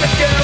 Let's go.